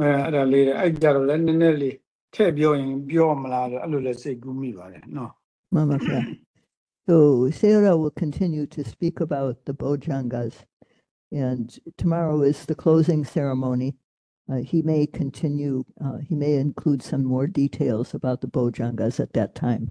အဲအဲ့ဒါလေးအဲ့ကြတော့လည်းနည်းနည်းလေးထည့်ပြောရင်ပြောမလားတော့အဲ့လိုလည်းစိတ်ကူးမိပါတယ်နော် So Sarah will continue to speak about the Bojjhangas. And tomorrow is the closing ceremony. Uh, he may continue, uh, he may include some more details about the Bojjhangas at that time.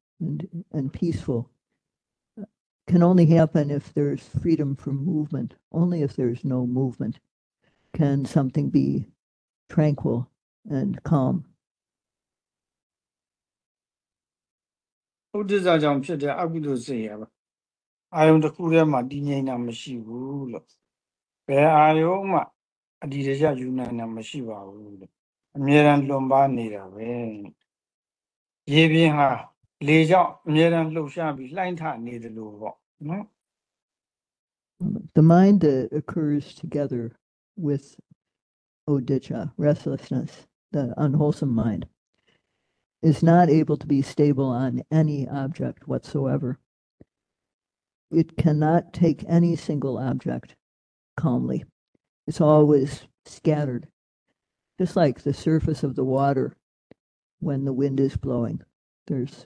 and, and peaceful uh, can only happen if there's freedom from movement. Only if there's no movement can something be tranquil and calm. ဥဒိစ္စကြောင့်ဖြစ်တဲ့အကုသိုလ်စိတ်ရပါအာယုံတစ်ခုထဲမှာတည်ငြိမ်တာမရှိဘူးလို့ဘယ်အာယုံမှအဒီတကျယူနိုင်တာမရှိပါဘူးလို့အမြဲတမ်းလွန်ပါနေတာပဲရေပြင်းဟာ the mind that occurs together with uddhacca restlessness, the unwholesome mind, is not able to be stable on any object whatsoever. It cannot take any single object calmly. It's always scattered, just like the surface of the water when the wind is blowing. There's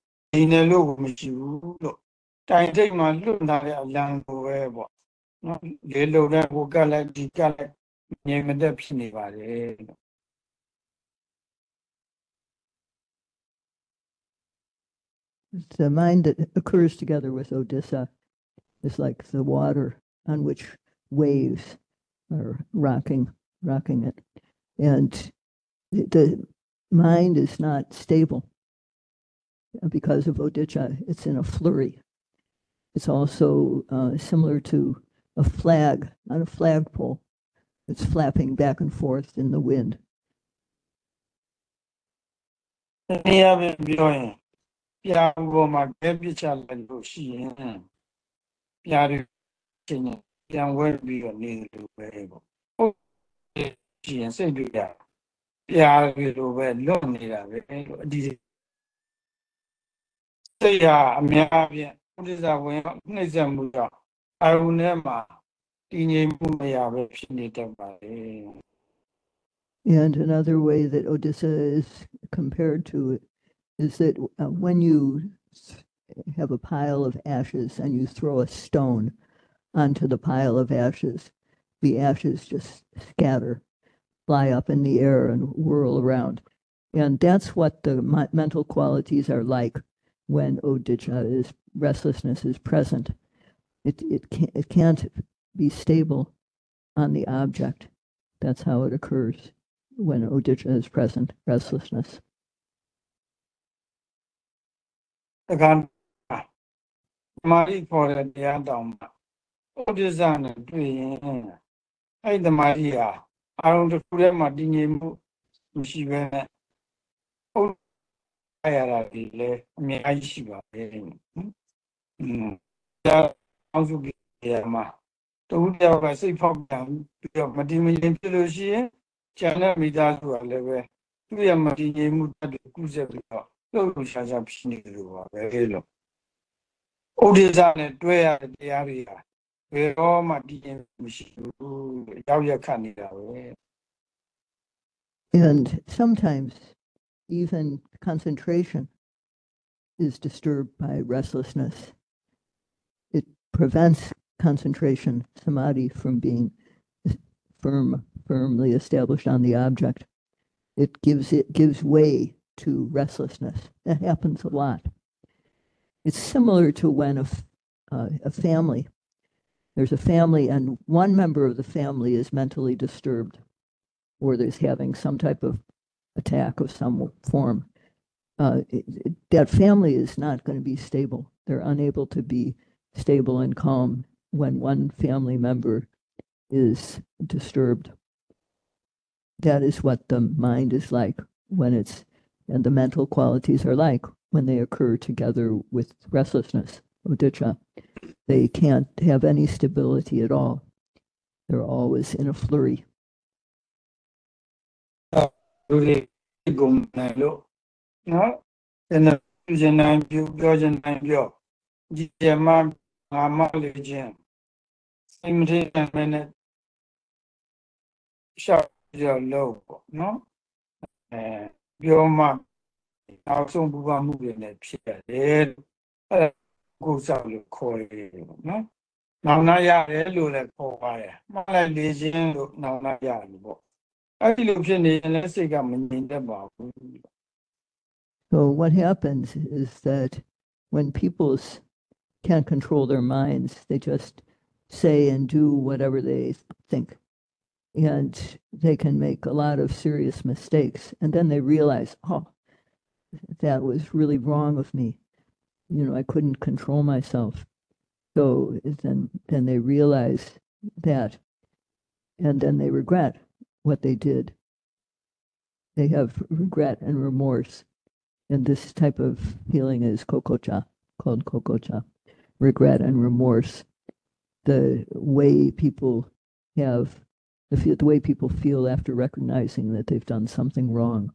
The mind that occurs together with uddhacca is like the water on which waves are rocking, rocking it. And the mind is not stable because of uddhacca. It's in a flurry. It's also uh, similar to a flag on a flagpole. It's flapping back and forth in the wind. And another way that uddhacca is compared to it is that uh, when you have a pile of ashes and you throw a stone onto the pile of ashes, the ashes just scatter, fly up in the air, and whirl around. And that's what the mental qualities are like when uddhacca uh, is restlessness is present. It it can't, it can't be stable on the object. That's how it occurs when uddhacca is present, restlessness. ရတာဒီလေအများကြီးရှိပါတယ်ဟင်อืมဒါအောင်စုကြရမှာတူတယောက်ကစိတ်ဖောက်ပြန်ပြီးတော့မတည်မငြိမ်ဖြစ်လို့ရှိရင် ကျန်တဲ့မိသားစုကလည်းပဲသူ့ရဲ့မတည်ငြိမ်မှုတက်တွေကုဆက်ပြီးတော့လှုပ်လှုပ်ရှားရှားဖြစ်နေတယ်လို့ပါပဲလို့ဥဒိစ္စနဲ့တွဲရတဲ့တရားတွေဟာဘယ်တော့မှတည်ငြိမ်မှုမရှိဘူးရောက်ရက်ခတ်နေတာပဲ And sometimes even concentration is disturbed by restlessness. It prevents concentration, samadhi, from being firm, firmly established on the object. It gives it gives way to restlessness. That happens a lot. It's similar to when a, uh, a family, there's a family and one member of the family is mentally disturbed or there's having some type of attack of some form. Uh, it- it- that family is not going to be stable. They're unable to be stable and calm when one family member is disturbed. That is what the mind is like when it's, and the mental qualities are like when they occur together with restlessness, uddhacca. They can't have any stability at all. They're always in a flurry. လူတွေဂုံနိုင်လို့နော်တနေ့ပြုချင်နိုင်ပြုပြောချင်နိုင်ပြောဒီကျမငါမလေးချင်းစိတ်မထနိုင်မနဲ့ရှောက်ကြလို့ပေါ့နော်အဲပြောမှနောက်ဆုံးဘူပါမှုတွေနဲ့ဖြစ်ရတယ်အဲကိုယ်စားလို့ခေါ်ရတယ်ပေါ့နော်နောင်နာရတယ်လို့လည်းခေါ်ပါတယ်မှလည်းလေးချင်းလို့နောင်နာရတယ်ပေါ့ အဲ့ဒီလိုဖြစ်နေရင်လည်းစိတ်ကမငြိမ်သက်ပါဘူး So what happens is that when people s- can't control their minds, they just say and do whatever they think. And they can make a lot of serious mistakes. And then they realize, oh, that was really wrong of me. You know, I couldn't control myself. So then, then they realize that. And then they regret what they did. They have regret and remorse. And this type of feeling is kukkucca, called kukkucca, regret and remorse. The way people have, the, the way people feel after recognizing that they've done something wrong.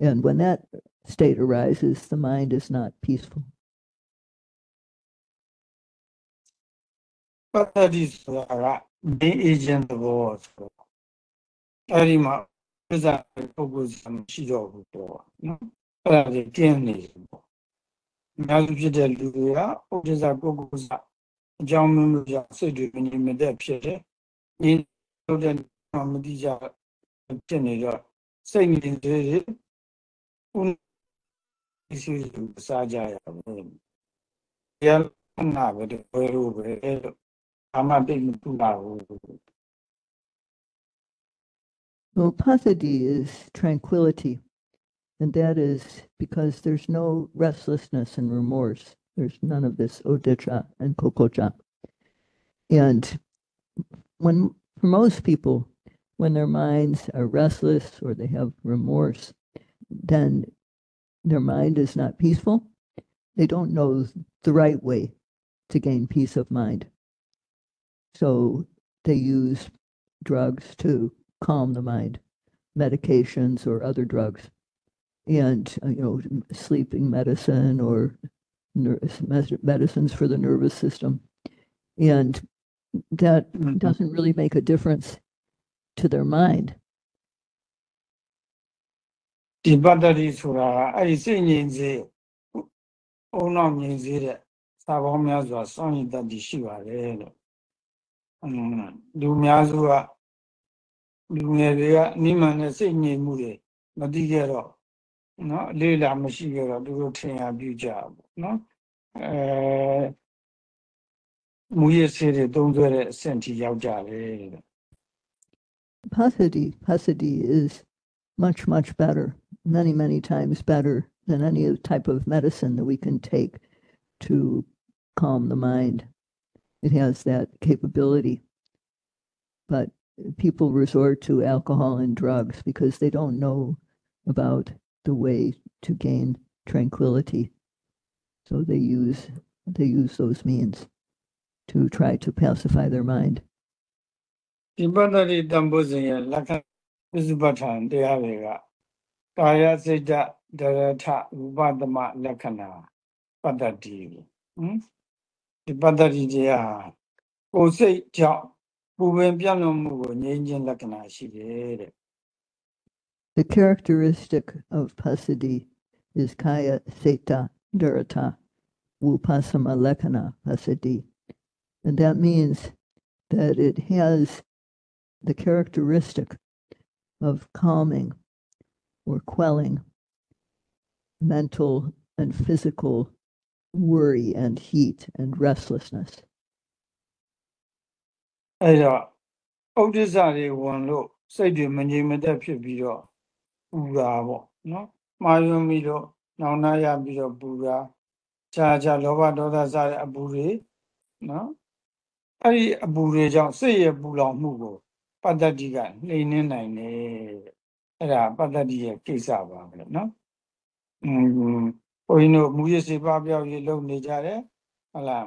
And when that state arises, the mind is not peaceful. But that is the agent of. အေဂျင့်သဘောဆိုတော့အဲ့ဒီမှာပြဇာပုဂ္ဂိုလ်စမရှိတော့ဘူးပေါ့နော်အဲ့ဒါကြီးကျင်းနေတယ်ပေါ့အများစုဖြစ်တဲ့လူတွေကဥပ္ပဇာပုဂ္ဂိုလ်စအကြောင်းမျိုးမျိုးကြောင့်စိတ်တွေမငြိမ်မသက်ဖြစ်တယ်။ဒီလိုတဲ့မတိကြဖြစ်နေတော့စိတ်ငြိမ်သေးတယ်။ဦးဒီစီစားကြရပါဘူး။ရနာပဲတဲ့ဘယ်လိုပဲလို့အမှတိတ်မတူပါဘူး So passaddhi is tranquility. And that is because there's no restlessness and remorse. There's none of this uddhacca and kukkucca. And when, for most people, when their minds are restless or they have remorse, then their mind is not peaceful. They don't know the right way to gain peace of mind. So they use drugs to calm the mind, medications or other drugs, and uh, you know sleeping medicine or ner- mes- medicines for the nervous system, and that Mhm. doesn't really make a difference to their mind. ဒီပတ္တိဆိုတာကအဲ့ဒီစိတ်ငြိမ်စေအုံနောက်ငြိမ်စေတဲ့စာပေါင်းများစွာစောင့်ရည်တတ်တည်ရှိပါတယ်လို့အင်းလူများစုက လူငယ်တွေကနိမန်နဲ့စိတ်ငြိမ်မှုတွေမသိကြတော့နော်လေးလာမရှိကြတော့သူတို့ထင်ရပြုကြဘူးနော်အဲမူရစေတွေသုံးဆွဲတဲ့အဆင့်ထိရောက်ကြတယ်တဲ့ Passaddhi Passaddhi is much much better many many times better than any type of medicine that we can take to calm the mind. It has that capability. But people resort to alcohol and drugs because they don't know about the way to gain tranquility. So they use they use those means to try to pacify their mind. ဒီပတ္တတိတံပုဇဉ်ရဲ့လက္ခဏာပစ္စုပ္ပထံတရားတွေကကာယစိတ်ဓာတ်ဒရထဥပဒမလက္ခဏာပတ္တတိကိုဟမ်ဒီပတ္တတိတရားဟာကိုယ်စိတ်ကြောင့် The characteristic of passaddhi is kaya seta durata upasama lekana passaddhi and that means that it has the characteristic of calming or quelling mental and physical worry and heat and restlessness. အဲ့တော့ဥဒိစ္စတွေဝင်လို့စိတ်တွေမငြိမ်မသက်ဖြစ်ပြီးတော့ပူတာပေါ့နော်မှားယွင်းပြီးတော့နောင်နာရပြီးတော့ပူတာခြားခြားလောဘဒေါသစတဲ့အပူတွေနော်အဲ့ဒီအပူတွေကြောင့်စိတ်ရဲ့ပူလောင်မှုကိုပတ္တတိကနှိမ်နှင်းနိုင်တယ်တဲ့အဲ့ဒါပတ္တတိရဲ့ကိစ္စပါပဲနော်อืมဘုန်းကြီးတို့မူရစေပါပြောက်ရေးလုပ်နေကြတယ်ဟုတ်လား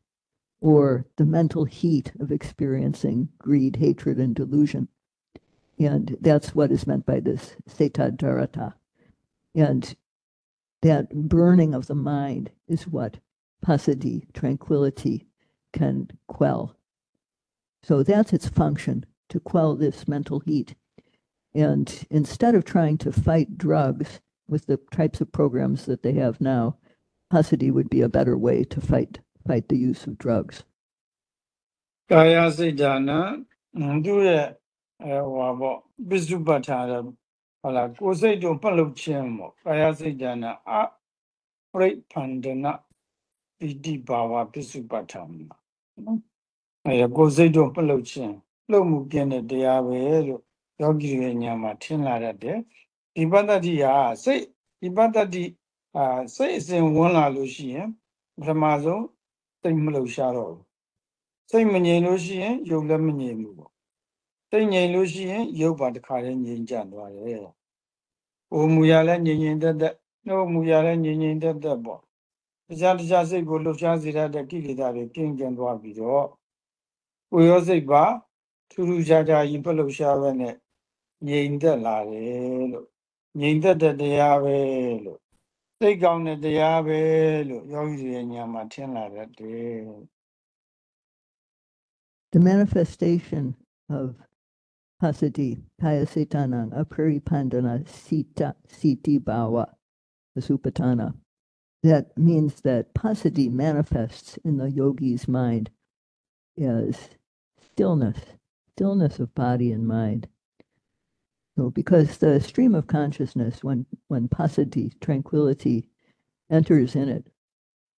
or the mental heat of experiencing greed, hatred, and delusion. And that's what is meant by this seta dharata. And that burning of the mind is what passaddhi, tranquility, can quell. So that's its function to quell this mental heat. And instead of trying to fight drugs with the types of programs that they have now, passaddhi would be a better way to fight fight the use of drugs. ကာယစိတ်ဓာနာသူရဲ့အဲဟောပေါ့ပစ္စုပ္ပထာရဟုတ်လားကိုယ်စိတ်တို့ပတ်လုပ်ခြင်းပေါ့ကာယစိတ်ဓာနာအပရိပန္ဒနာပိတိဘာဝပစ္စုပ္ပထာမှာနော်အဲကိုယ်စိတ်တို့ပတ်လုပ်ခြင်းလှုပ်မှုပြင်းတဲ့တရားပဲလို့ယောဂီရဲ့ညာမှာထင်လာတတ်တယ်ဒီပတ္တတိဟာစိတ်ဒီပတ္တတိအာစိတ်အစဉ်ဝင်လာလို့ရှိရင်ပထမဆုံး စိတ်မလှုပ်ရှားတော့ဘူးစိတ်မငြိမ်လို့ရှိရင်ယုတ်လည်းမငြိမ်ဘူးပေါ့စိတ်ငြိမ်လို့ရှိရင်ယုတ်ပါတစ်ခါတည်းငြိမ်ကြသွားတယ်ဟိုမူရလည်းငြိမ်ငြိမ်သက်သက်နှုတ်မူရလည်းငြိမ်ငြိမ်သက်သက်ပေါ့တခြားတခြားစိတ်ကိုလှုပ်ရှားစေတတ်တဲ့ကိလေသာတွေကင်းကျင်သွားပြီးတော့ကိုယ်ရောစိတ်ပါထူးထူးခြားခြားရင်ပလှုပ်ရှားပဲနဲ့ငြိမ်သက်လာတယ်လို့ငြိမ်သက်တဲ့တရားပဲလို့ The manifestation of Hasati Kayasitanang Aparipandana Sita Siti the Supatana. That means that Passaddhi manifests in the yogi's mind as stillness, stillness of body and mind. So because the stream of consciousness, when, when passaddhi, tranquility, enters in it,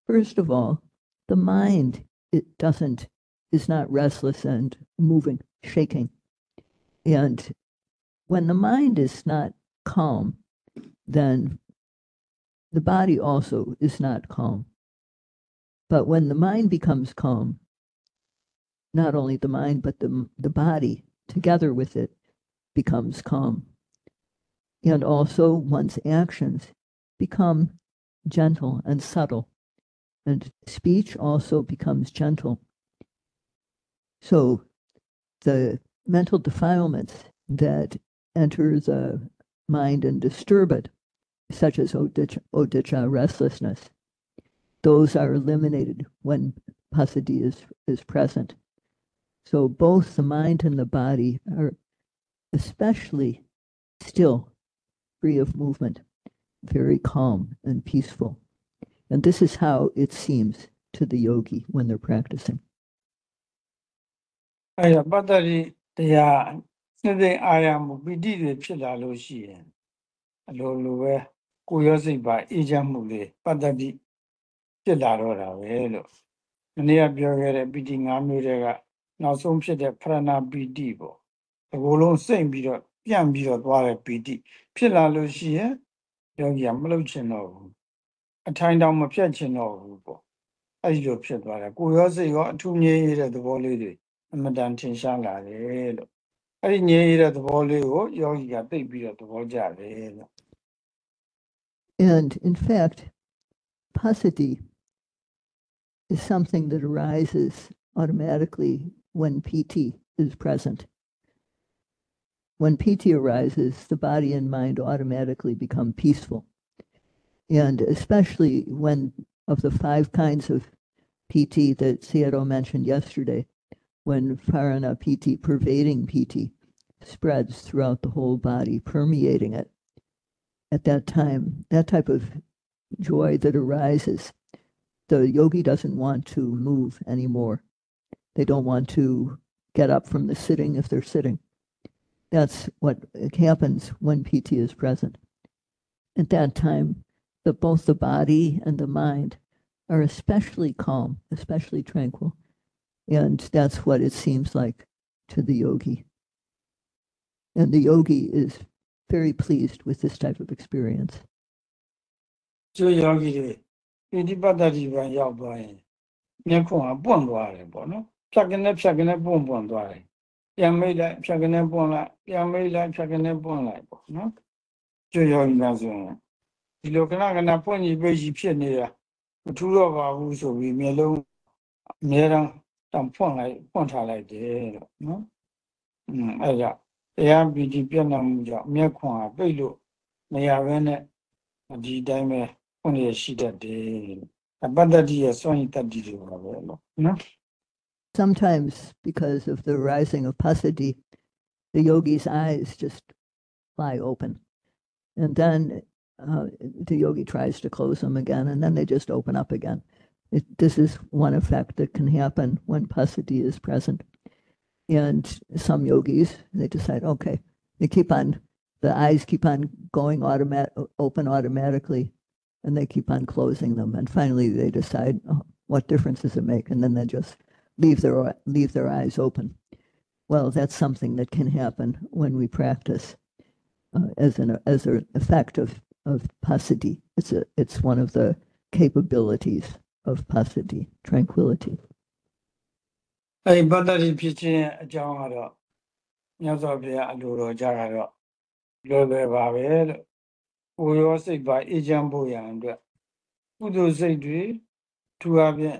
first of all, the mind, it doesn't is not restless and moving, shaking. And when the mind is not calm, then the body also is not calm. But when the mind becomes calm, not only the mind, but the, the body together with it becomes calm. And also one's actions become gentle and subtle. And speech also becomes gentle. So the mental defilements that enter the mind and disturb it, such as uddhacca, uddhacca uh, restlessness, those are eliminated when passaddhi is, is present. So both the mind and the body are especially still, free of movement, very calm and peaceful. And this is how it seems to the yogi when they're practicing. အဲ့ဒါပတ္တရိတရားနှစ်သိမ့်အာရမှုပီတိတွေဖြစ်လာလို့ရှိရင်အလိုလိုပဲကိုယ်ရောစိတ်ပါအေးချမ်းမှုတွေပတ္တတိဖြစ်လာတော့တာပဲလို့မနေ့ကပြောခဲ့တဲ့ပီတိ၅မျိုးတွေက နောက်ဆုံးဖြစ်တဲ့ဖရဏပီတိပေါ့ တကူလုံးစိမ့်ပြီးတော့ပြန့်ပြီးတော့သွားတဲ့ပီတိဖြစ်လာလို့ရှိရင်ယောဂီကမလုပ်ချင်တော့ဘူးအထိုင်တောင်မပြတ်ချင်တော့ဘူးပေါ့အဲ့ဒီလိုဖြစ်သွားတယ်ကိုရောစိတ်ရောအထူးငြိမ်းရတဲ့သဘောလေးတွေအမတန်ထင်ရှားလာတယ်လို့အဲ့ဒီငြိမ်းရတဲ့သဘောလေးကိုယောဂီကသိပြီးတော့သဘောကျတယ်လို့ And in fact, passaddhi is something that arises automatically when piti is present. When piti arises, the body and mind automatically become peaceful. And especially when, of the five kinds of piti that Seattle mentioned yesterday, when pharana piti, pervading piti, spreads throughout the whole body, permeating it, at that time, that type of joy that arises, the yogi doesn't want to move anymore. They don't want to get up from the sitting if they're sitting. That's what happens when piti is present. At that time, the, both the body and the mind are especially calm, especially tranquil. And that's what it seems like to the yogi. And the yogi is very pleased with this type of experience. 这ယောဂီတွေပိဋိပတ်တတိပံရောက်သွားရင်မျက်ခုံကပွန့်သွားတယ်ပေါ့နော်ဖြတ်ကနေဖြတ်ကနေပွန့်ပွန့်သွားတယ် ပြန်မိတ်လိုက်ဖြတ်ကနေပွန့်လိုက်ပြန်မိတ်လိုက်ဖြတ်ကနေပွန့်လိုက်ပေါ့နော်ကျိုးယောဂီများဆိုရင်ဒီလိုခဏခဏပွန့်ကြီးပိတ်ကြီးဖြစ်နေတာမထူးတော့ပါဘူးဆိုပြီးမျက်လုံးအများတန်းတောင်ဖွင့်လိုက်ဖွင့်ထားလိုက်တယ်တော့နော်อืมအဲ့ဒါတရားပီတိပြတ်နာမှုကြောင့်မျက်ခွန်းကပိတ်လို့မရဘဲနဲ့ဒီအတိုင်းပဲဖွင့်ရရှိတတ်တယ်အပ္ပတ္တိရဲ့စွန့်ရည်တတ်တည်တွေပါပဲလို့နော် Sometimes, because of the rising of passaddhi, the yogi's eyes just fly open. And then uh, the yogi tries to close them again, and then they just open up again. It, this is one effect that can happen when passaddhi is present. And some yogis, they decide, okay, they keep on, the eyes keep on going automat, open automatically, and they keep on closing them. And finally, they decide, oh, what difference does it make? And then they just leave their leave their eyes open. Well, that's something that can happen when we practice uh, as an as an effect of of passaddhi. It's a it's one of the capabilities of passaddhi, tranquility. အဲ့ဒီပတ္တတိဖြစ်ခြင်းအကြောင်းကတော့မြတ်စွာဘုရားအလိုတော်ကြတာတော့လွယ်လွယ်ပါပဲလို့ကိုရောစိတ်ပါအေဂျင့်ဖို့ရန်အတွက်ကုသိုလ်စိတ်တွေထူအပ်ဖြင့်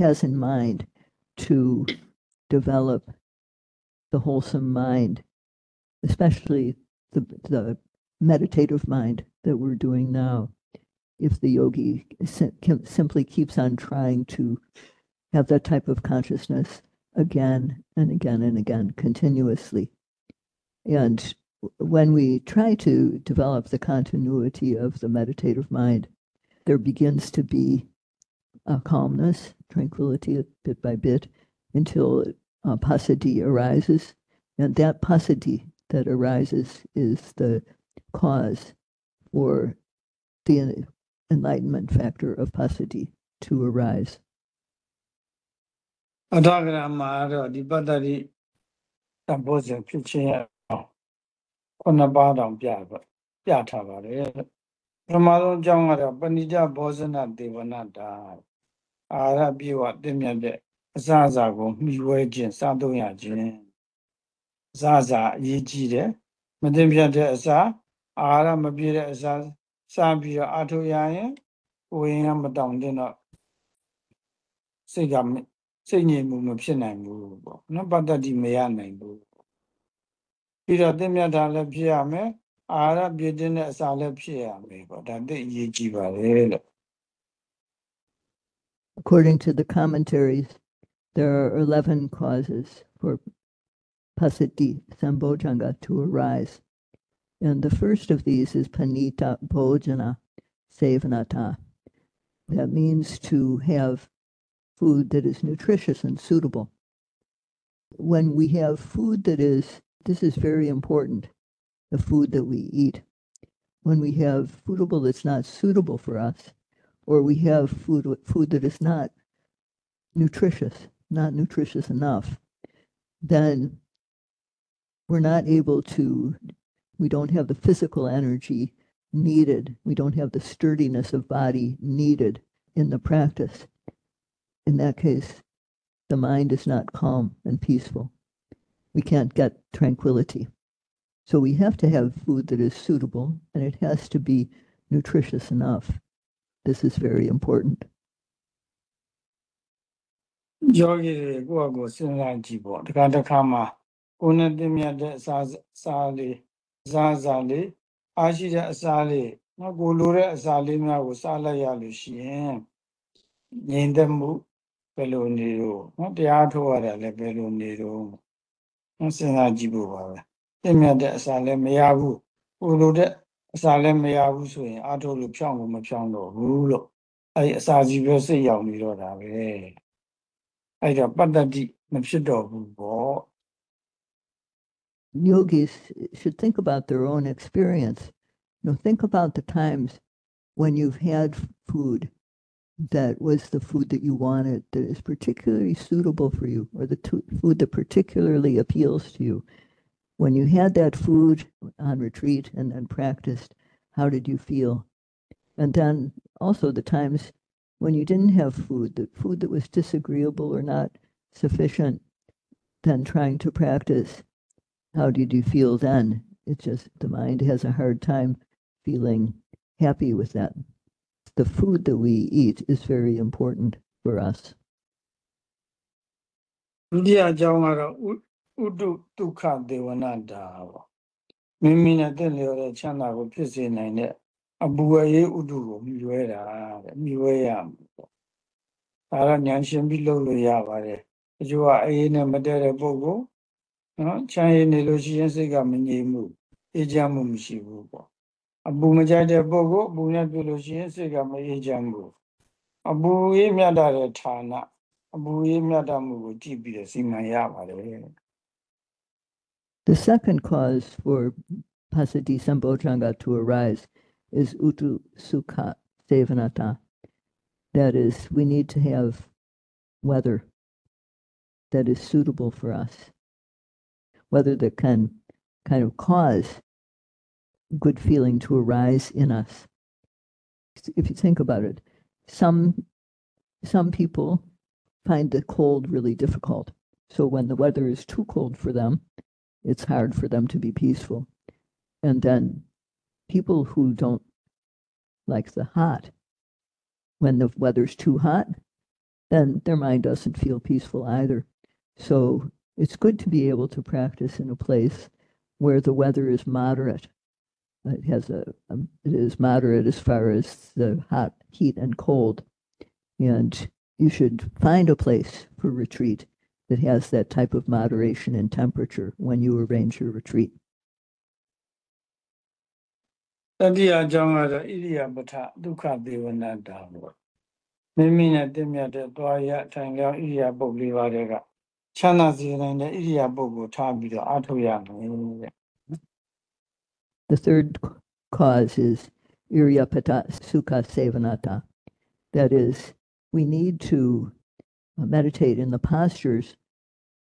has in mind to develop the wholesome mind, especially the, the meditative mind that we're doing now. If the yogi sim- simply keeps on trying to have that type of consciousness again and again and again continuously. And when we try to develop the continuity of the meditative mind, there begins to be a calmness, tranquility bit by bit until uh, passaddhi arises. And that passaddhi that arises is the cause for the enlightenment factor of passaddhi to arise. အထာဂရမှာတော့ဒီပတ္တရိတဘောဇဉ်ဖြစ်ခြင်းအောင်ခုနှစ်ပါးတောင်ပြပြထားပါတယ်ပထမဆုံးအကြောင်းကတော့ပဏိကြဘောဇနဒေဝနတာ အာရပြေဝတင့်မြတ်တဲ့အစအစာကိုမှီဝဲခြင်းစားသုံးရခြင်းအစအစာအရေးကြီးတယ်မတင်ပြတ်တဲ့အစာအာရမပြည့်တဲ့အစာစားပြီးတော့အထုရရင်ကိုယ်ရင်ကမတောင်တင်တော့စိတ်ကမစိတ်ငြိမ်မှုမဖြစ်နိုင်ဘူးပေါ့နော်ပတ္တတိမရနိုင်ဘူးပြီးတော့တင့်မြတ်တာလည်းဖြစ်ရမယ်အာရပြည့်တဲ့အစာလည်းဖြစ်ရမယ်ပေါ့ဒါသိအရေးကြီးပါလေလို့ According to the commentaries, There are 11 causes for passaddhi sambojjhanga to arise. And the first of these is panita bhojana sevanata. That means to have food that is nutritious and suitable. When we have food that is, this is very important, the food that we eat. When we have foodable that's not suitable for us, or we have food food that is not nutritious, not nutritious enough, then we're not able to, we don't have the physical energy needed. We don't have the sturdiness of body needed in the practice. In that case, the mind is not calm and peaceful. We can't get tranquility. So we have to have food that is suitable and it has to be nutritious enough. This is very important. ယောဂီတွေကိုယ့်အကိုစဉ်းစားကြည့်ပေါ့တခါတခါမှာကိုယ်နဲ့တင်မြတ်တဲ့အစာစားလေးအစားအစာလေးအားရှိတဲ့အစာလေးနော်ကိုလိုတဲ့အစာလေးများကိုစားလိုက်ရလို့ရှိရင်ငြိမ်သက်မှုဘယ်လိုနေတော့နော်တရားထုတ်ရတာလည်းဘယ်လိုနေတော့နော်စဉ်းစားကြည့်ဖို့ပါပဲတင်မြတ်တဲ့အစာလည်းမရဘူးကိုလိုတဲ့ အစာလည်းမရဘူးဆိုရင်အားထုတ်လို့ဖြောင်းလို့မဖြောင်းတော့ဘူးလို့အဲ့ဒီအစာကြီးပဲစိတ်ရောက်နေတော့တာပဲ အဲ့တော့ပတ္တတိမဖြစ်တော့ဘူးပေါ့ Yogis should think about their own experience. You know, think about the times when you've had food that was the food that you wanted, that is particularly suitable for you, or the tu- food that particularly appeals to you. When you had that food on retreat and then practiced, how did you feel? And then also the times when you didn't have food, the food that was disagreeable or not sufficient, then trying to practice, how did you feel then? It's just the mind has a hard time feeling happy with that. The food that we eat is very important for us. ဒုတိယအကြောင်းကတော့ ဥဥဒုဒုက္ခဒေဝနာတာပေါ့မိမိနဲ့တင့်လျော်တဲ့ချမ်းသာကိုဖြစ်စေနိုင်တဲ့အပူအရေးဥဒုကိုမြှွဲတာတဲ့မြှွဲရမှာပေါ့ဒါတော့ဉာဏ်ရှင်ပြီးလုပ်လို့ရပါတယ်အကျိုးကအေးနဲ့မတည့်တဲ့ပုဂ္ဂိုလ်နော်ချမ်းရည်နေလို့ရှိရင်စိတ်ကမငြိမ်မှုအေးချမ်းမှုမရှိဘူးပေါ့အပူမကြိုက်တဲ့ပုဂ္ဂိုလ်အပူနဲ့တွေ့လို့ရှိရင်စိတ်ကမအေးချမ်းဘူးအပူရေးမြတ်တာတဲ့ဌာနအပူရေးမြတ်တာမှုကိုကြည့်ပြီးတော့စီမံရပါတယ် The second cause for passaddhi sambojjhanga to arise is utu sukha sevanata. That is, we need to have weather that is suitable for us, weather that can kind of cause good feeling to arise in us. If you think about it, some some people find the cold really difficult. So when the weather is too cold for them, it's hard for them to be peaceful. And then people who don't like the hot, when the weather's too hot, then their mind doesn't feel peaceful either. So it's good to be able to practice in a place where the weather is moderate. It has a, um, it is moderate as far as the hot, heat, and cold. And you should find a place for retreat that has that type of moderation in temperature when you arrange your retreat. တတိယအကြောင်းကတော့ဣရိယာပထဒုက္ခဒေဝနာတာပေါ့မိမိနဲ့တင့်မြတ်တဲ့သွားရထိုင်ကြောင်းဣရိယာပုတ်လေးပါးတွေကချမ်းသာစေနိုင်တဲ့ဣရိယာပုတ်ကိုထားပြီးတော့အားထုတ်ရမယ်တဲ့ The third c- cause is Iryapata Sukha Sevanata. That is, we need to uh, meditate in the postures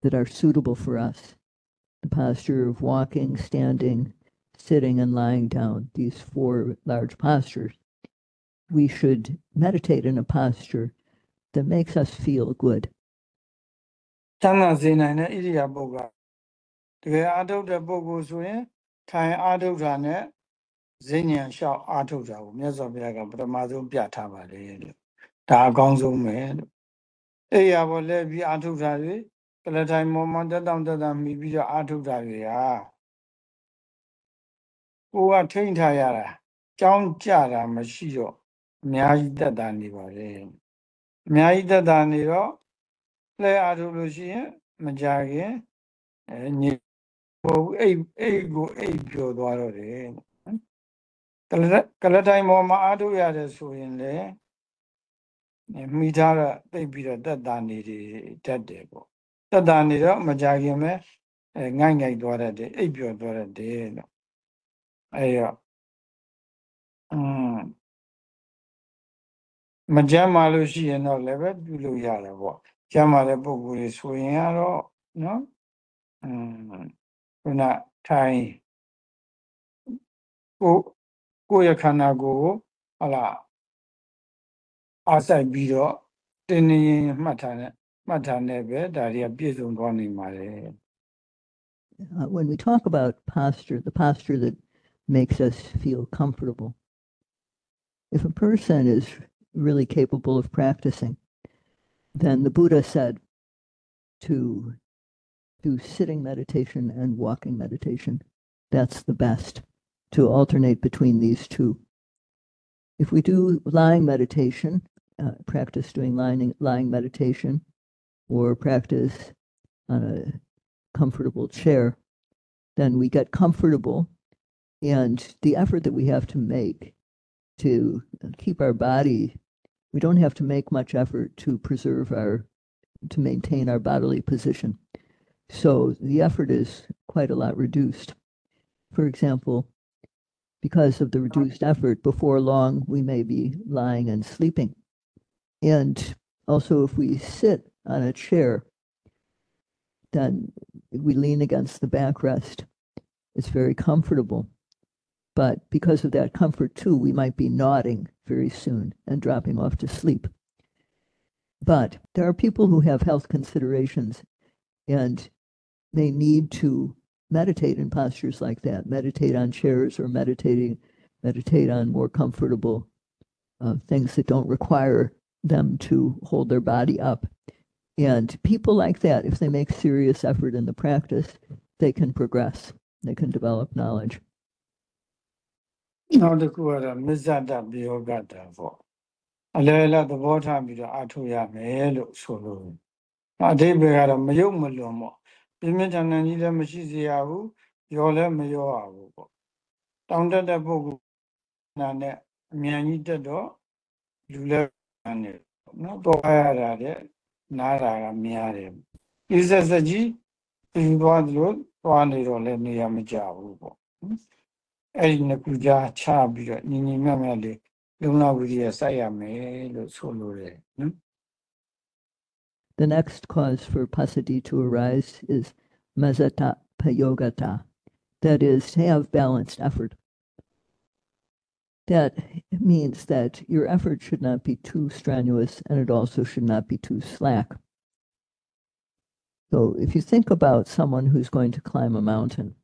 that are suitable for us. The posture of walking, standing, sitting, and lying down, these four large postures. We should meditate in a posture that makes us feel good. ချမ်းသာစေနိုင်တဲ့ဣရိယာပုတ်ကတကယ်အားထုတ်တဲ့ပုဂ္ဂိုလ်ဆိုရင်ထိုင်အားထုတ်တာနဲ့ဈဉ္ဉံလျှောက်အားထုတ်တာကိုမြတ်စွာဘုရားကပထမဆုံးပြထားပါလေလို့ဒါအကောင်းဆုံးပဲလို့အဲ့ရပေါ်လဲပြီးအားထုတ်တာတွေ ကလထိုင်မောမောတက်တောင့်တက်တာမိပြီးတော့အားထုတ်တာတွေဟာကိုကထိမ့်ထားရတာကြောင်းကြတာမရှိတော့အများကြီးတက်တာနေပါလေအများကြီးတက်တာနေတော့တလဲအားထုတ်လို့ရှိရင်မကြခင်အဲညစ်ဟိုအိတ်အိတ်ကိုအိတ်ပြောသွားတော့တယ်နော်ကလကလတိုင်းပေါ်မှာအားထုတ်ရတယ်ဆိုရင်လေမိသားတော့တိတ်ပြီးတော့တက်တာနေတယ်တက်တယ်ပေါ့ တက်တာနေတော့မကြခင်ပဲအဲငိုက်ငိုက်သွားတတ်တယ်အိပ်ပျော်သွားတတ်တယ်လို့အဲရအင်းမကြမ်းပါလို့ရှိရင်တော့လည်းပဲပြုလို့ရတယ်ပေါ့ကြမ်းပါတဲ့ပုံကိုယ်တွေဆိုရင်ကတော့နော်အင်းခုနထိုင်ကိုကိုယ့်ရဲ့ခန္ဓာကိုယ်ကိုဟလာအားဆိုင်ပြီးတော့တင်းတင်းရင်မှတ်ထားတဲ့ မှတ်ထားတဲ့ပဲဒါတွေကပြည့်စုံသွားနိုင်ပါတယ် Uh, when we talk about posture, the posture that makes us feel comfortable, if a person is really capable of practicing, then the Buddha said to do sitting meditation and walking meditation. That's the best to alternate between these two. If we do lying meditation, uh, practice doing lying, lying meditation, or practice on a comfortable chair, then we get comfortable. And the effort that we have to make to keep our body, we don't have to make much effort to preserve our, to maintain our bodily position. So the effort is quite a lot reduced. For example, because of the reduced effort, before long we may be lying and sleeping. And also, if we sit on a chair, then we lean against the backrest. It's very comfortable. But because of that comfort, too, we might be nodding very soon and dropping off to sleep. But there are people who have health considerations and they need to meditate in postures like that, meditate on chairs or meditating, meditate on more comfortable uh, things that don't require them to hold their body up. And people like that, if they make serious effort in the practice, they can progress, they can develop knowledge. နောက်တစ်ခုကတော့မစ္ဆဒပယောဂတာပေါ့အလဲအလတ်သဘောထားပြီးတော့အထုရမယ်လို့ဆိုလို့အဓိပ္ပာယ်ကတော့မယုတ်မလွန်ပေါ့ပြင်းပြင်းထန်ထန်ကြီးလည်းမရှိစေရဘူးရောလည်းမရောရဘူးပေါ့တောင်းတတဲ့ပုဂ္ဂိုလ်နာနဲ့အမြန်ကြီးတက်တော့လူလည်းနေနော်တော့ရတာတဲ့ the next cause for passaddhi to arise is mazata payogata, that is, to have balanced effort. That means that your effort should not be too strenuous and it also should not be too slack. So if you think about someone who's going to climb a mountain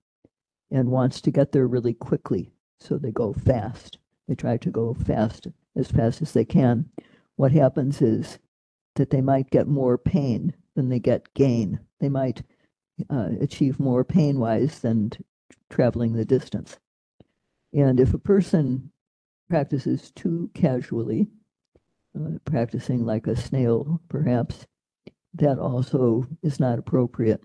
and wants to get there really quickly, so they go fast, they try to go fast as fast as they can, what happens is that they might get more pain than they get gain. They might uh, achieve more pain wise than traveling the distance. And if a person practices too casually, uh, practicing like a snail, perhaps, that also is not appropriate.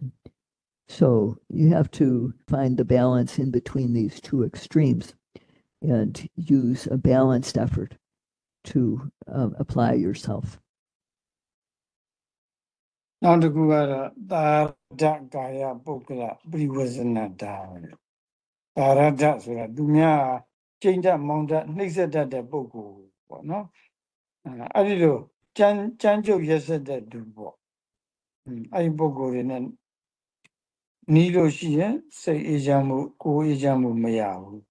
So you have to find the balance in between these two extremes and use a balanced effort to uh, apply yourself. နောက်တစ်ခုကတော့သာရဒကာယပုဂ္ဂလပရိဝဇနတာသာရဒဆိုတာသူများ ကျိန်းတက်မောင်းတက်နှိပ်စက်တတ်တဲ့ပုံကိုပေါ့နော်အဲ့ဒီလိုကြမ်းကြမ်းကြုတ်ရက်စက်တဲ့သူပေါ့အဲ့ဒီပုံကိုတွေနဲ့နီးလို့ရှိရင်စိတ်အေးချမ်းမှုကိုယ်အေးချမ်းမှုမရဘူး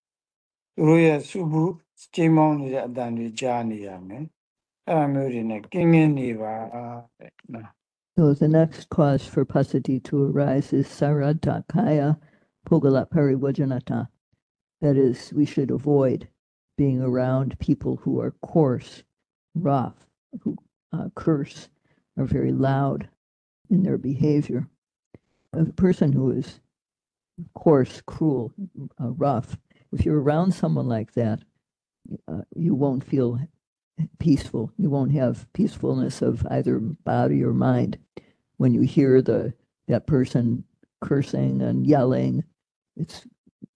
သူတို့ရဲ့စုဘူးကျိန်းမောင်းနေတဲ့အတန်တွေကြားနေရမယ်အဲ့လိုမျိုးတွေနဲ့ကင်းကင်းနေပါတဲ့နော် So the next cause for passaddhi to arise is saradakaya pogalaparivajanata. That is, we should avoid being around people who are coarse, rough, who uh, curse, are very loud in their behavior. A person who is coarse, cruel, uh, rough, if you're around someone like that, uh, you won't feel peaceful. You won't have peacefulness of either body or mind. when you hear the that person cursing and yelling, it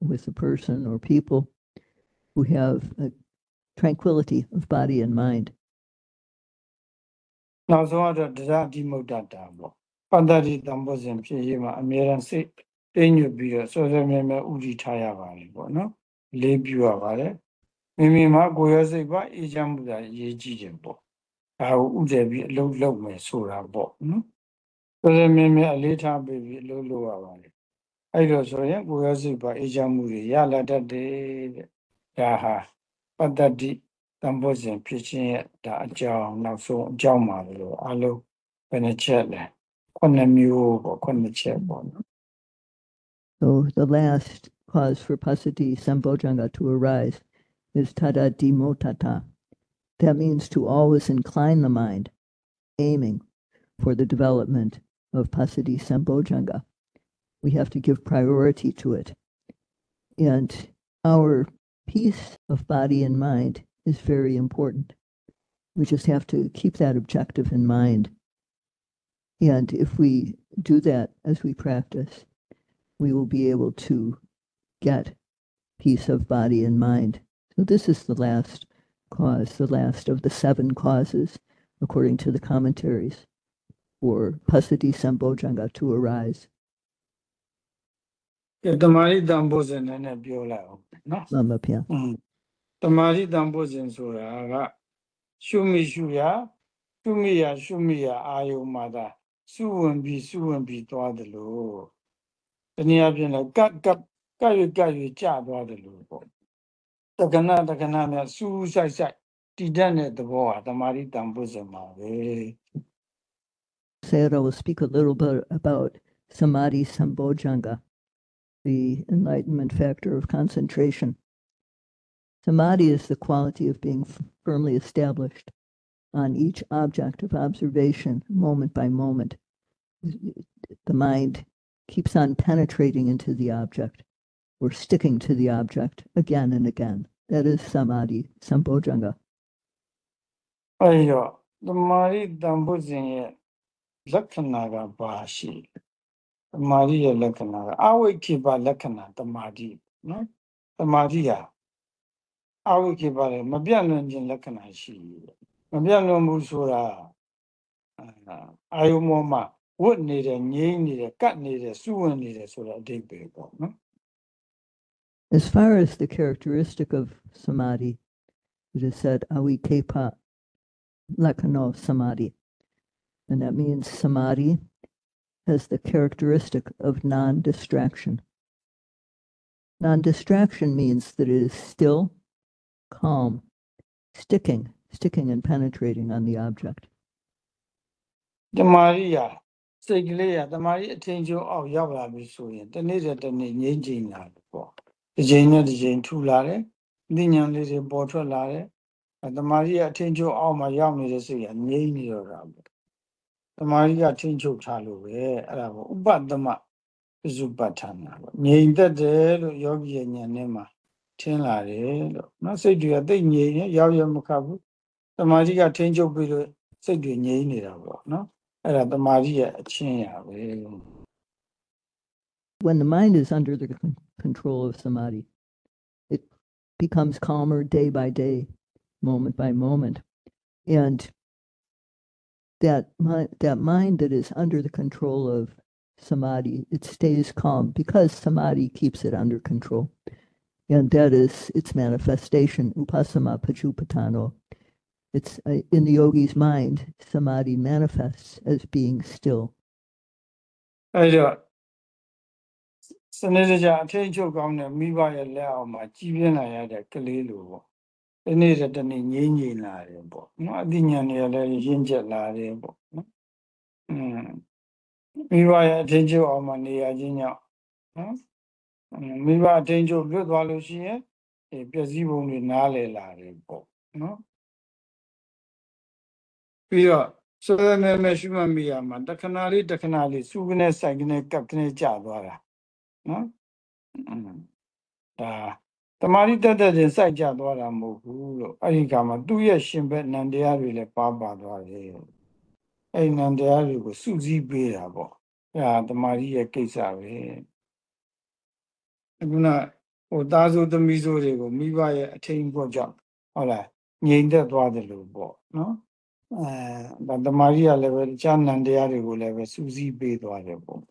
with a person or people who have a tranquility of body and mind. နောက်ဆုံးကတော့ဒရတိမုဒ္ဒတာပေါ့ပတ္တတိတံဘောဇဉ်ဖြစ်ရေးမှာအမြဲတမ်းစိတ်တိမ်ညွတ်ပြီးတော့စောစောမြဲမြဲဥတည်ထားရပါတယ်ပေါ့နော်လေးပြရပါတယ်မိမိမှာကိုယ်ရောစိတ်ပါအေးချမ်းမှုသာရေးကြည့်ခြင်းပေါ့ဒါကိုဥတည်ပြီးအလုံးလုံးမယ်ဆိုတာပေါ့နော်စောစောမြဲမြဲအလေးထားပြီးပြီးအလုံးလုံးရပါတယ် so the last cause for passaddhi sambojjhanga to arise is tadadhimuttata. That means to always incline the mind, aiming for the development of passaddhi sambojjhanga. We have to give priority to it. And our peace of body and mind is very important. We just have to keep that objective in mind. And if we do that as we practice, we will be able to get peace of body and mind. So this is the last cause, the last of the seven causes, according to the commentaries, for passaddhi sambojjhanga to arise. တမာရီတန်ဖိုးစဉ်နဲ့နဲ့ပြောလိုက်အောင်နော်မှန်ပါဗျာอืมတမာရီတန်ဖိုးစဉ်ဆိုတာကရှုမိရှုရာရှုမိရာရှုမိရာအာယုံမှာသာစုဝင်ပြီးစုဝင်ပြီးသွားတယ်လို့တနည်းအားဖြင့်လည်းကပ်ကပ်ကပ်ရကပ်ရကြသွားတယ်လို့ပေါ့တက္ကနာတက္ကနာမြတ်စူးဆိုင်ဆိုင်တည်တတ်တဲ့သဘောဟာတမာရီတန်ဖိုးစဉ်မှာပဲ Sarah will speak a little bit about Samadhi Sambojjhanga the enlightenment factor of concentration. Samadhi is the quality of being firmly established on each object of observation, moment by moment. The mind keeps on penetrating into the object or sticking to the object again and again. That is samadhi, sambojjhanga. 哎呦，他妈的，当不真耶，那可那个把戏。 တမာရီရဲ့လက္ခဏာကအဝိခိပလက္ခဏာတမာရီနော်တမာရီဟာအဝိခိပလည်းမပြတ်လွန်ခြင်းလက္ခဏာရှိတယ်မပြတ်လွန်မှုဆိုတာအာအာယုံမောမှာဝတ်နေတယ်ငြိမ့်နေတယ်ကတ်နေတယ်စုဝင်နေတယ်ဆိုတဲ့အဓိပ္ပာယ်ပေါ့နော် As far as the characteristic of samadhi, it is said awikepa lakano samadhi. And that means samadhi has the characteristic of non distraction. Non distraction means that it is still, calm, sticking, sticking and penetrating on the object. တမာရီဟာစိတ်ကလေးဟာတမာရီအထင်ကျုံအောင်ရောက်လာပြီဆိုရင်တနေ့တည်းတနေ့ငြိမ့်ချိန်လာတယ်ပေါ့တစ်ချိန်နဲ့တစ်ချိန်ထူလာတယ်ဉာဏ်လေးတွေပေါ်ထွက်လာတယ်အဲတမာရီကအထင်ကျုံအောင်မှာရောက်နေတဲ့စိတ်ကငြိမ့်နေတော့တာပေါ့ တမာရီကထင်ချုပ်ထားလို့ပဲအဲ့ဒါကိုဥပတမပစုပဋ္ဌာနာပေါ့ငြိမ်သက်တယ်လို့ယောဂီရဲ့ဉာဏ်ထဲမှာထင်လာတယ်လို့နော်စိတ်တွေကတိတ်ငြိမ်နေရောက်ရမခတ်ဘူးတမာရီကထင်ချုပ်ပြီးလို့စိတ်တွေငြိမ်နေတာပေါ့နော် အဲ့ဒါတမာရီရဲ့အချင်းရာပဲ When the mind is under the con- control of samadhi, it becomes calmer day by day, moment by moment. And that mind, that mind that is under the control of samadhi, it stays calm because samadhi keeps it under control. And that is its manifestation, upasama pachupatano. It's uh, in the yogi's mind, samadhi manifests as being still. အဲ့တော့စနေတကျအထင်းချုပ်ကောင်းတဲ့မိဘရဲ့လက်အောက်မှာကြီးပြင်းလာရတဲ့ကလေးလိုပေါ့ ဒီနေ့တည်းတနေ့ငြိမ့်ငြိမ့်လာတယ်ပေါ့နော်အသိဉာဏ်တွေလည်းရင့်ကျက်လာတယ်ပေါ့နော်อืมမိဘရဲ့အထင်ချုပ်အောင်မနေရခြင်းကြောင့်နော်မိဘအထင်ချုပ်လွတ်သွားလို့ရှိရင်ဒီပျက်စီးပုံတွေနားလည်လာတယ်ပေါ့နော်ပြီးတော့စောမဲမဲရှိမှမိရမှာတခဏလေးတခဏလေးစူးကနေစိုက်ကနေကပ်ကနေကြာသွားတာနော်ဒါ တမာရီတက်တက်ချင်းစိုက်ကြသွားတာမဟုတ်ဘူးလို့အဲ့ဒီကမှာသူ့ရဲ့ရှင်ဘက်နန္တရားတွေလည်းပါပါသွားတယ်အဲ့နန္တရားတွေကိုစုစည်းပေးတာပေါ့အဲ့ဒါတမာရီရဲ့ကိစ္စပဲခုနဟိုသားစုသမီးစုတွေကိုမိဘရဲ့အထင်ပေါ်ကြောင့်ဟုတ်လားငြိမ်သက်သွားတယ်လို့ပေါ့နော်အဲဒါတမာရီကလည်းပဲတခြားနန္တရားတွေကိုလည်းပဲစုစည်းပေးသွားတယ်ပေါ့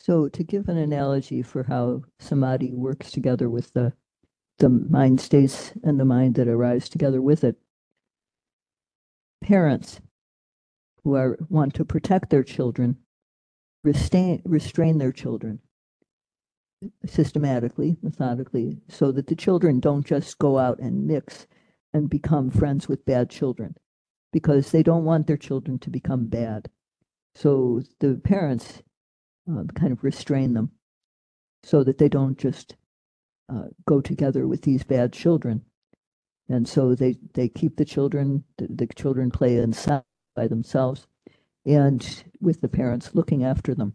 So to give an analogy for how samadhi works together with the the mind states and the mind that arise together with it, parents who are want to protect their children restrain restrain their children systematically, methodically, so that the children don't just go out and mix and become friends with bad children because they don't want their children to become bad. So the parents uh, kind of restrain them so that they don't just uh, go together with these bad children. And so they, they keep the children, the, the children play inside by themselves and with the parents looking after them.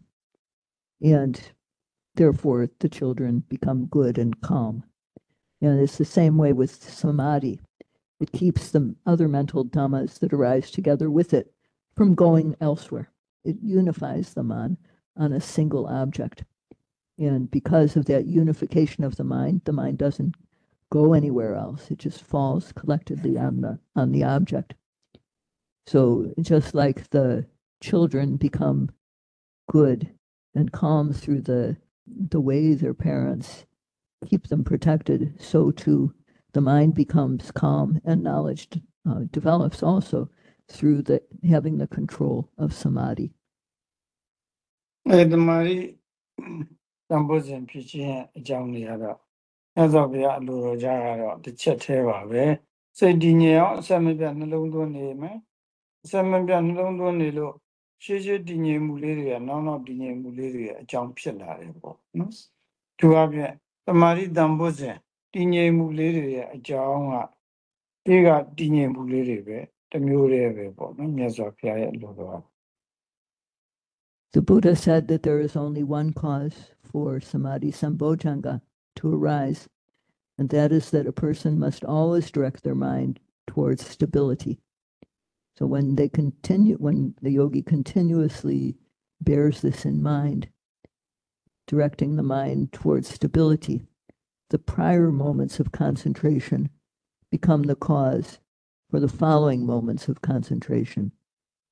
And therefore, the children become good and calm. And it's the same way with samadhi. It keeps the other mental dhammas that arise together with it from going elsewhere. It unifies them on on a single object. And because of that unification of the mind, the mind doesn't go anywhere else. It just falls collectively on the on the object. So just like the children become good and calm through the the way their parents keep them protected, so too the mind becomes calm and knowledge uh, develops also through the having the control of samadhi. အဲတမာရီတံပိုးစဉ်ဖြစ်ခြင်းရဲ့အကြောင်းတွေကတော့မြတ်စွာဘုရားအလိုတော်ကြကတော့တစ်ချက်သေးပါပဲစိတ်တည်ငြိမ်အောင်အဆက်မပြတ်နှလုံးသွင်းနေမယ်အဆက်မပြတ်နှလုံးသွင်းနေလို့ရှေးရှေးတည်ငြိမ်မှုလေးတွေကနောက်နောက်တည်ငြိမ်မှုလေးတွေရဲ့အကြောင်းဖြစ်လာတယ်ပေါ့နော်သူအပြင်တမာရီတံပိုးစဉ်တည်ငြိမ်မှုလေးတွေရဲ့အကြောင်းကဒီကတည်ငြိမ်မှုလေးတွေပဲတစ်မျိုးတည်းပဲပေါ့နော်မြတ်စွာဘုရားရဲ့အလိုတော် The Buddha said that there is only one cause for samadhi sambojjhanga to arise, and that is that a person must always direct their mind towards stability. So when they continue, when the yogi continuously bears this in mind, directing the mind towards stability, the prior moments of concentration become the cause for the following moments of concentration.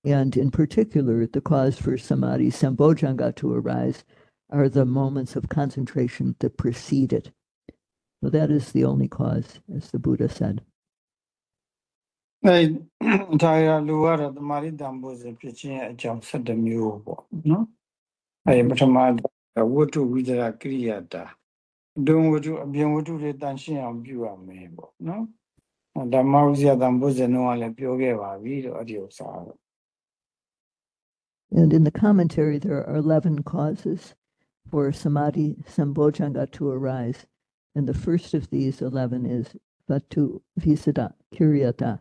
And in particular, the cause for samadhi sambojjhanga to arise are the moments of concentration that precede it. So that is the only cause, as the Buddha said. အဲဒါရလူရတမာရီတံပိုးစဉ်ဖြစ်ခြင်းအကြောင်း7မျိုးပေါ့နော်အဲပထမဝတ္ထုဝိဒရာကိရိယာတာဒုံဝတ္ထုအပြင်ဝတ္ထုတွေတန်ရှင်းအောင်ပြုရမယ်ပေါ့နော်ဓမ္မဝိဇ္ဇာတံပိုးစဉ်တော့လည်းပြောခဲ့ပါပြီတော့အဲ့ဒီဥစ္စာတော့ And in the commentary, there are 11 causes for samadhi sambojjhanga to arise. And the first of these 11 is vatu visada kiryata,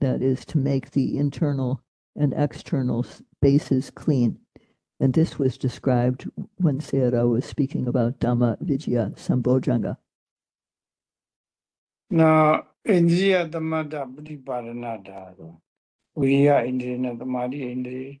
that is to make the internal and external bases clean. And this was described when Sayadaw was speaking about Dhamma Vijaya Sambojjhanga. Now, Indriya Dhammata Putipadanata, Viriya Indriya Dhamadi Indriya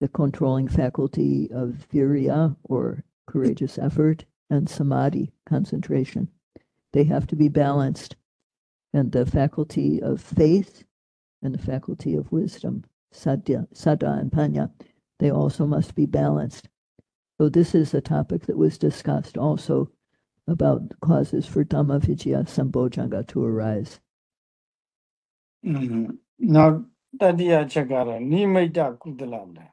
the controlling faculty of virya or courageous effort and samadhi concentration. They have to be balanced. And the faculty of faith and the faculty of wisdom, sadhya, sadha and panya, they also must be balanced. So this is a topic that was discussed also about causes for Dhamma Vijaya Sambojjhanga to arise. Mm-hmm. Now, တတိယချက်ကတော့နိမိတ်တကုသလပဲ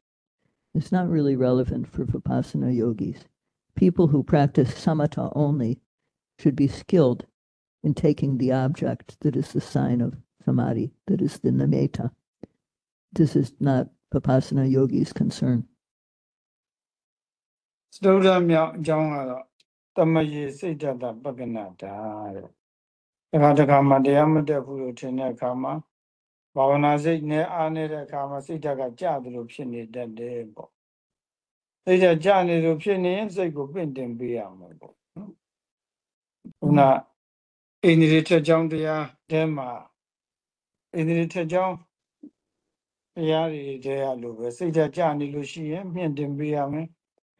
It's not really relevant for Vipassana yogis. People who practice Samatha only should be skilled in taking the object that is the sign of Samadhi, that is the Nimeta. This is not Vipassana yogis' concern. စတုဒ္ဓမြောက်အကြောင်းကတော့တမယေစိတ်တတပက္ကနာတာတဲ့တခါတခါမှတရားမတက်ဘူးလို့ထင်တဲ့အခါမှာ ဘာဝနာစိတ်နဲ့အားနေတဲ့အခါမှာစိတ်ဓာတ်ကကြတယ်လို့ဖြစ်နေတတ်တယ်ပေါ့စိတ်ဓာတ်ကြနေလို့ဖြစ်နေရင်စိတ်ကိုပင့်တင်ပေးရမှာပေါ့နော်ခုနအိန္ဒြေထက်ကြောင်းတရားတဲမှာအိန္ဒြေထက်ကြောင်းတရားတွေတဲရလို့ပဲစိတ်ဓာတ်ကြနေလို့ရှိရင်မြင့်တင်ပေးရမယ်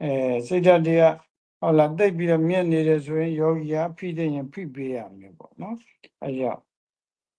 အဲစိတ်ဓာတ်တွေကဟုတ်လားတိတ်ပြီးတော့မြင့်နေတယ်ဆိုရင်ယောဂီကဖိတဲ့ရင်ဖိပေးရမယ်ပေါ့နော်အဲကြောင့်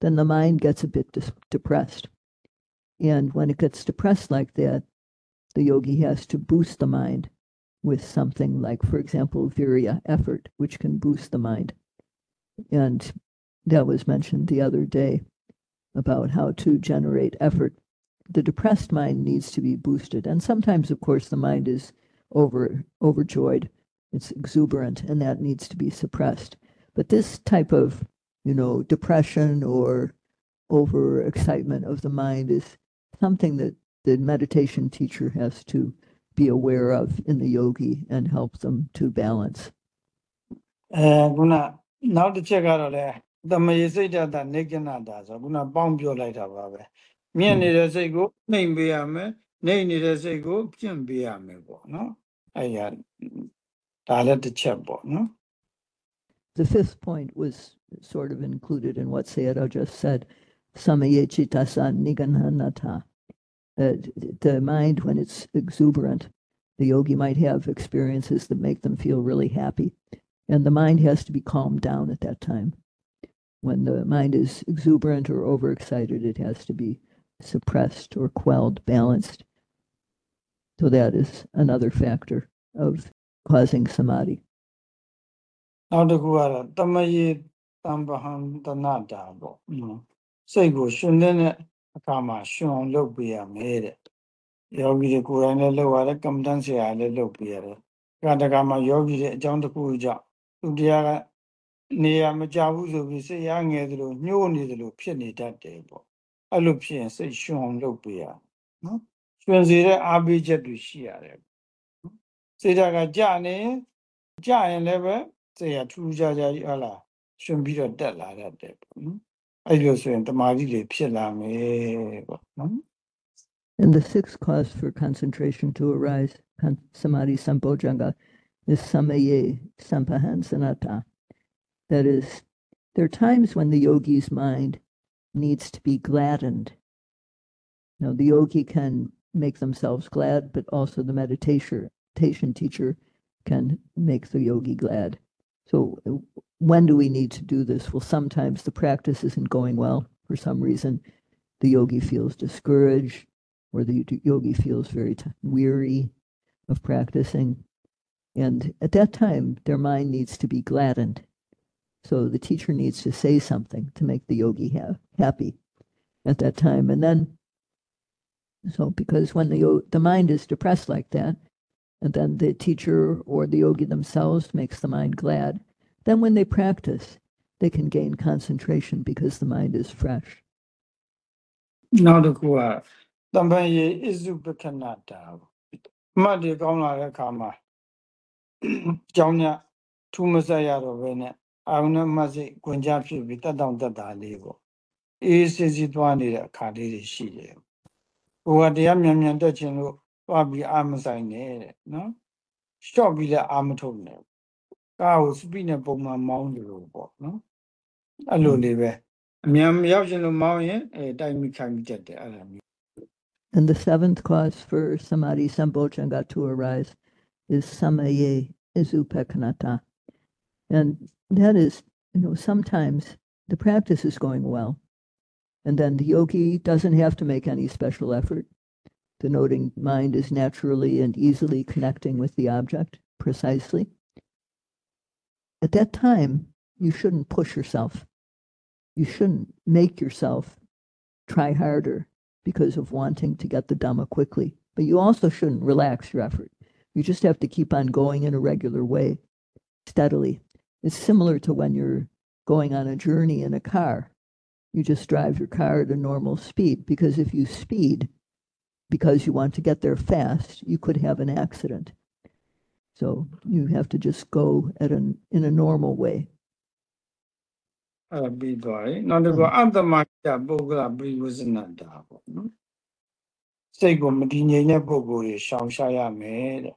then the mind gets a bit dis- depressed. And when it gets depressed like that, the yogi has to boost the mind with something like, for example, virya, effort, which can boost the mind. And that was mentioned the other day about how to generate effort. The depressed mind needs to be boosted. And sometimes, of course, the mind is over overjoyed. It's exuberant and that needs to be suppressed. But this type of, you know, depression or overexcitement of the mind is something that the meditation teacher has to be aware of in the yogi and help them to balance. အဲခုနနောက်တစ်ချက်ကတော့လေတမယေစိတ်ဓာတ်တာနေကနာတာဆိုခုနပေါင်းပြောလိုက်တာပါပဲမြင့်နေတဲ့စိတ်ကိုနှိမ်ပေးရမယ်နှိမ်နေတဲ့စိတ်ကိုပြင့်ပေးရမယ်ပေါ့နော်အဲရဒါလည်းတစ်ချက်ပေါ့နော် the fifth point was sort of included in what Sayadaw just said, samaye chitasa niganhanata. That uh, the mind, when it's exuberant, the yogi might have experiences that make them feel really happy. And the mind has to be calmed down at that time. When the mind is exuberant or overexcited, it has to be suppressed or quelled, balanced. So that is another factor of causing samadhi. နောက်တစ်ခုကတော့တမယေတံပဟံတနာတာပေါ့နော်စိတ်ကိုရှင်တဲ့အခါမှာရှင်အောင်လုပ်ပေးရမယ်တဲ့ယောဂီတွေကိုယ်တိုင်လည်းလုပ်ရတယ်ကမ္မဋ္ဌာန်းဆရာလည်းလုပ်ပေးရတယ်ကတကမှာယောဂီရဲ့အကြောင်းတစ်ခုကြောင့်သူတရားကနေရာမကြဘူးဆိုပြီးစိတ်ရငယ်သလိုညှိုးနေသလိုဖြစ်နေတတ်တယ်ပေါ့အဲ့လိုဖြစ်ရင်စိတ်ရှင်အောင်လုပ်ပေးရနော်ရှင်စေတဲ့အားပေးချက်တွေရှိရတယ်စိတ်ဓာတ်ကကြနေကြရင်လည်းပဲစိ And the sixth cause for concentration to arise, samadhi sambojjhanga, is samaye sampahansanata. That is, there are times when the yogi's mind needs to be gladdened. Now, the yogi can make themselves glad, but also the meditation teacher can make the yogi glad. So, when do we need to do this? Well, sometimes the practice isn't going well for some reason. The yogi feels discouraged, or the yogi feels very weary of practicing. And at that time, their mind needs to be gladdened. So the teacher needs to say something to make the yogi ha- happy at that time. And then So, because when the the mind is depressed like that, and then the teacher or the yogi themselves makes the mind glad, then when they practice, they can gain concentration because the mind is fresh. နောက်တစ်ခုကတမ္ပန်ရေအစုပက္ခဏတာပေါ့အမှတ်တွေကောင်းလာတဲ့အခါမှာကြောင်းညထူးမဆက်ရတော့ဘဲနဲ့အာရုံနဲ့မှတ်စိတ်ဝင်ကြဖြစ်ပြီးတက်တောင့်တက်တာလေးပေါ့အေးစစ်စစ်သွားနေတဲ့အခါလေးတွေရှိတယ်ဟိုကတရားမြန်မြန်တက်ချင်လို့ သွားပြီးအာမဆိုင်နဲ့တဲ့နော်ရှော့ပြီးလည်းအာမထုတ်နဲ့ကားကိုစပိနဲ့ပုံမှန်မောင်းတယ်လို့ပေါ့နော်အဲ့လိုလေးပဲအမြန်မရောက်ရှင်လို့မောင်းရင်အဲတိုက်မိခိုင်းမိတတ်တယ်အဲ့လိုမျိုး And the seventh cause for samadhi sambojjhanga to arise is samaye Izupekanata. And that is, you know, sometimes the practice is going well. And then the yogi doesn't have to make any special effort. The noting mind is naturally and easily connecting with the object precisely. At that time, you shouldn't push yourself. You shouldn't make yourself try harder because of wanting to get the Dhamma quickly. But you also shouldn't relax your effort. You just have to keep on going in a regular way, steadily. It's similar to when you're going on a journey in a car. You just drive your car at a normal speed because if you speed because you want to get there fast, you could have an accident. So you have to just go at an in a normal way. အဲ့ဒါပြီးသွားပြီနောက်တစ်ခုအတ္တမတပုဂ္ဂလပရိဝဇနတာပေါ့နော်စိတ်ကိုမတည်ငြိမ်တဲ့ပုဂ္ဂိုလ်တွေရှောင်ရှားရမယ်တဲ့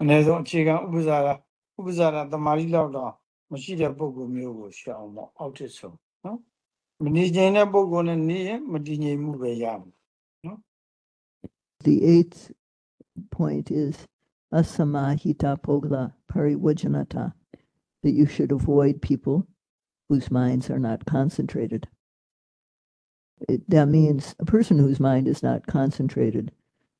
အနည်းဆုံးအခြေခံဥပဇာရဥပဇာရတမာရီလောက်တော့မရှိတဲ့ပုဂ္ဂိုလ်မျိုးကိုရှောင်ပေါ့အောက်ထစ်ဆုံးနော်မတည်ငြိမ်တဲ့ပုဂ္ဂိုလ်နဲ့နေရင်မတည်ငြိမ်မှုပဲရမယ် the eighth point is asamahita pogla pariwajanata, that you should avoid people whose minds are not concentrated. It, that means a person whose mind is not concentrated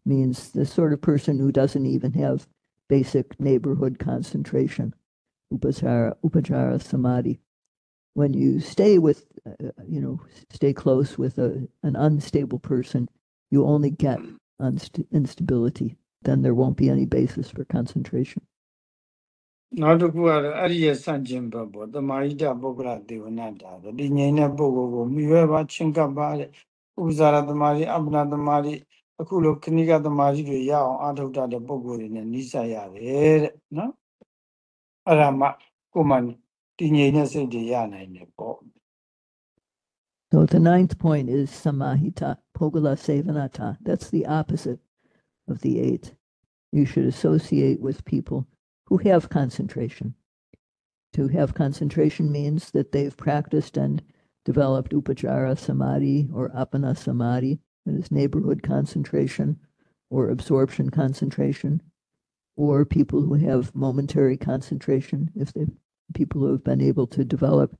means the sort of person who doesn't even have basic neighborhood concentration, upachara, upachara samadhi. When you stay with, uh, you know, stay close with a, an unstable person, you only get instability. Then there won't be any basis for concentration. နောက်တစ်ခုကတော့အဲ့ဒီရဲ့စန့်ကျင်ဘက်ပေါ့တမာရိတပုဂ္ဂလဒေဝနာတာဆိုဒီငြိမ်တဲ့ပုဂ္ဂိုလ်ကိုမြှွဲပါချင်းကပ်ပါတဲ့ဥပဇာရတမာရိအပ္ပနာတမာရိအခုလိုခဏိကတမာရိတွေရအောင်အာထုတ်တတ်တဲ့ပုဂ္ဂိုလ်တွေနဲ့နှိစက်ရတယ်တဲ့နော်အဲ့ဒါမှကိုယ်မှတည်ငြိမ်တဲ့စိတ်တွေရနိုင်တယ်ပေါ့ So the ninth point is samahita, pogala sevanata. That's the opposite of the eight. You should associate with people who have concentration. To have concentration means that they've practiced and developed upachara samadhi or appana samadhi, that is neighborhood concentration or absorption concentration, or people who have momentary concentration, if they people who have been able to develop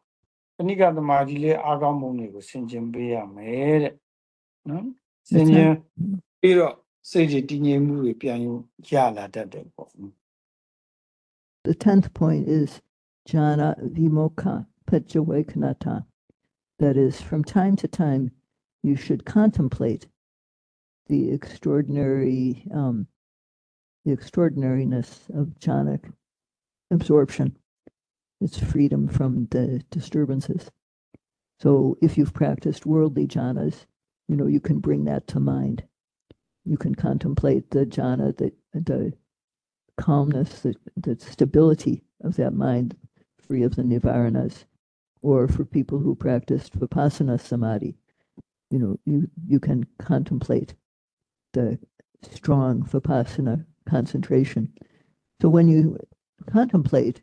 ဏိကသမာဓိလေးအားကောင်းပုံတွေကိုဆင်ခြင်ပေးရမယ်တဲ့နော်ဆင်ခြင်ပြီးတော့စိတ်တွေတည်ငြိမ်မှုတွေပြန်ရလာတတ်တယ်ပေါ့ The tenth point is jhana vimokha pachavekanata. That is, from time to time, you should contemplate the extraordinary, um, the extraordinariness of jhana absorption, its freedom from the disturbances. So, if you've practiced worldly jhanas, you know you can bring that to mind. You can contemplate the jhana, the the calmness, the, the stability of that mind, free of the nivaranas, or for people who practiced vipassana samadhi, you know, you, you can contemplate the strong vipassana concentration. So when you contemplate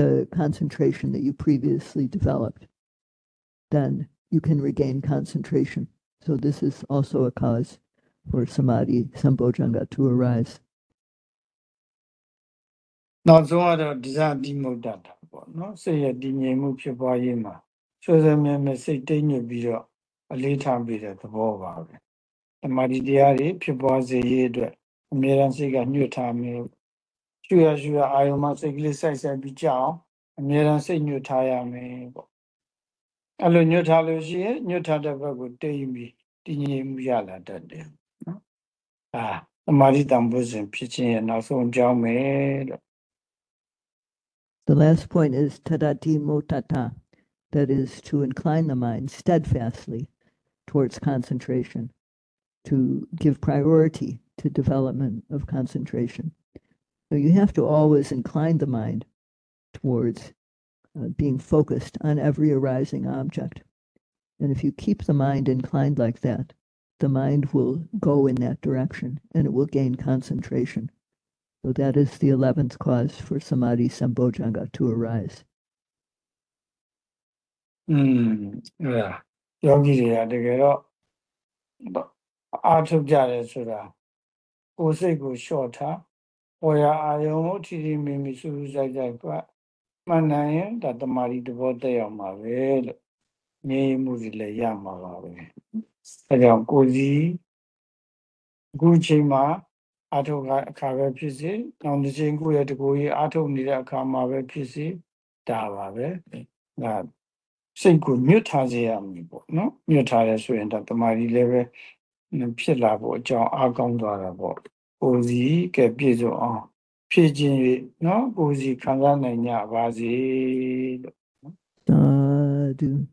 the concentration that you previously developed, then you can regain concentration. So this is also a cause for samadhi, sambojjhanga to arise. နောက်ဆုံးကတော့ဒီဇာတိမုတ်တတာပေါ့နော်စိတ်ရတည်ငြိမ်မှုဖြစ်ပွားရေးမှာဆွေဆွေမြဲမြဲစိတ်တိတ်ညွတ်ပြီးတော့အလေးထားပြီးတဲ့သဘောပါပဲတမာတိတရားတွေဖြစ်ပွားစေရေးအတွက်အမြဲတမ်းစိတ်ကညွတ်ထားမျိုး the last point is tadadhimuttata that is to incline the mind steadfastly towards concentration to give priority to development of concentration. So you have to always incline the mind towards uh, being focused on every arising object. And if you keep the mind inclined like that, the mind will go in that direction and it will gain concentration. So that is the 11th cause for samadhi sambojjhanga to arise. อืมเออယောဂီတွေကတကယ်တော့အားထုတ်ကြတယ်ဆိုတာကိုယ်စိတ်ကိုလျှော့ထား ဟောရအာယုံကိုထီထီမီမီစူးစူးဆိုင်ဆိုင်ကမှန်နိုင်ရင်ဒါတမာရီသဘောတက်ရောက်မှာပဲလို့ငြိမ်းမှုတွေလည်းရမှာပါပဲအဲကြောင့်ကိုယ်စီအခုချိန်မှာအာထုတ်ကအခါပဲဖြစ်စေနောက်တစ်ချိန်ကိုယ့်ရဲ့တကူကြီးအာထုတ်နေတဲ့အခါမှာပဲဖြစ်စေဒါပါပဲဒါစိတ်ကိုညွတ်ထားစေရမယ်ပေါ့နော်ညွတ်ထားရဲဆိုရင်ဒါတမာရီလည်းပဲဖြစ်လာဖို့အကြောင်းအားကောင်းသွားတာပေါ့ ကိုယ်စီကဲပြည့်စုံအောင်ဖြည့်ခြင်း၍နော်ကိုယ်စီခံစားနိုင်ကြပါစေလို့ Sadhu,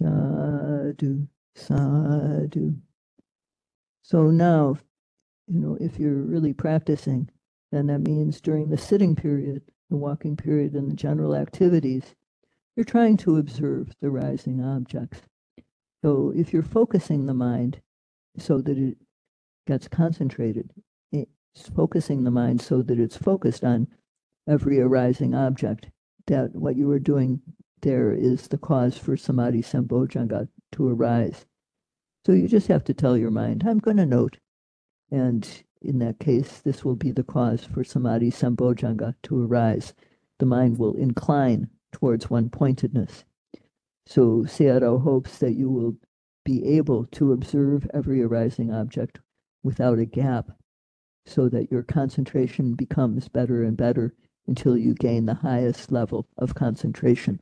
sadhu, sadhu. So now, you know, if you're really practicing, then that means during the sitting period, the walking period, and the general activities, you're trying to observe the rising objects. So if you're focusing the mind so that it gets concentrated, it's focusing the mind so that it's focused on every arising object, that what you are doing there is the cause for samadhi sambojjhanga to arise. So you just have to tell your mind, I'm going to note. And in that case, this will be the cause for samadhi sambojjhanga to arise. The mind will incline towards one pointedness. So Sayadaw hopes that you will be able to observe every arising object without a gap so that your concentration becomes better and better until you gain the highest level of concentration.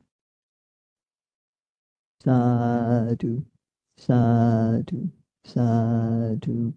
Sadhu, sadhu, sadhu.